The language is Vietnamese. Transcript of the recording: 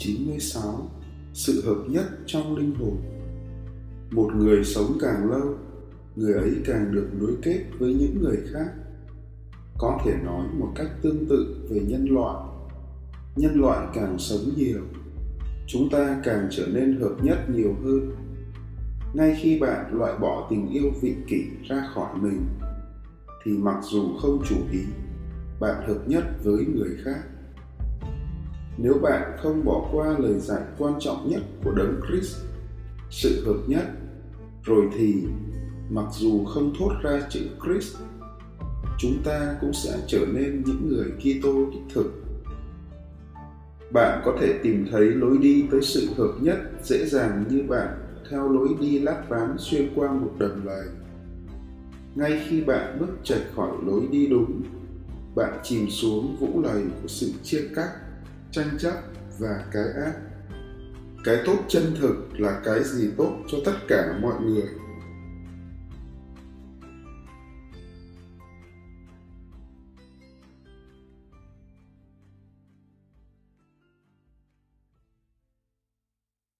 96 Sự hợp nhất trong linh hồn Một người sống càng lâu, người ấy càng được nối kết với những người khác. Có thể nói một cách tương tự về nhân loại. Nhân loại càng sống nhiều, chúng ta càng trở nên hợp nhất nhiều hơn. Ngay khi bạn loại bỏ tình yêu vị kỷ ra khỏi mình, thì mặc dù không chủ ý, bạn hợp nhất với người khác nếu bạn không bỏ qua lời dạy quan trọng nhất của đấng Christ, sự hợp nhất, rồi thì mặc dù không thốt ra chữ Christ, chúng ta cũng sẽ trở nên những người Kitô đích thực. Bạn có thể tìm thấy lối đi tới sự hợp nhất dễ dàng như bạn theo lối đi lát ván xuyên qua một đầm lầy. Ngay khi bạn bước chạch khỏi lối đi đúng, bạn chìm xuống vũng lầy của sự chia cắt tranh chấp và cái ác. Cái tốt chân thực là cái gì tốt cho tất cả mọi người.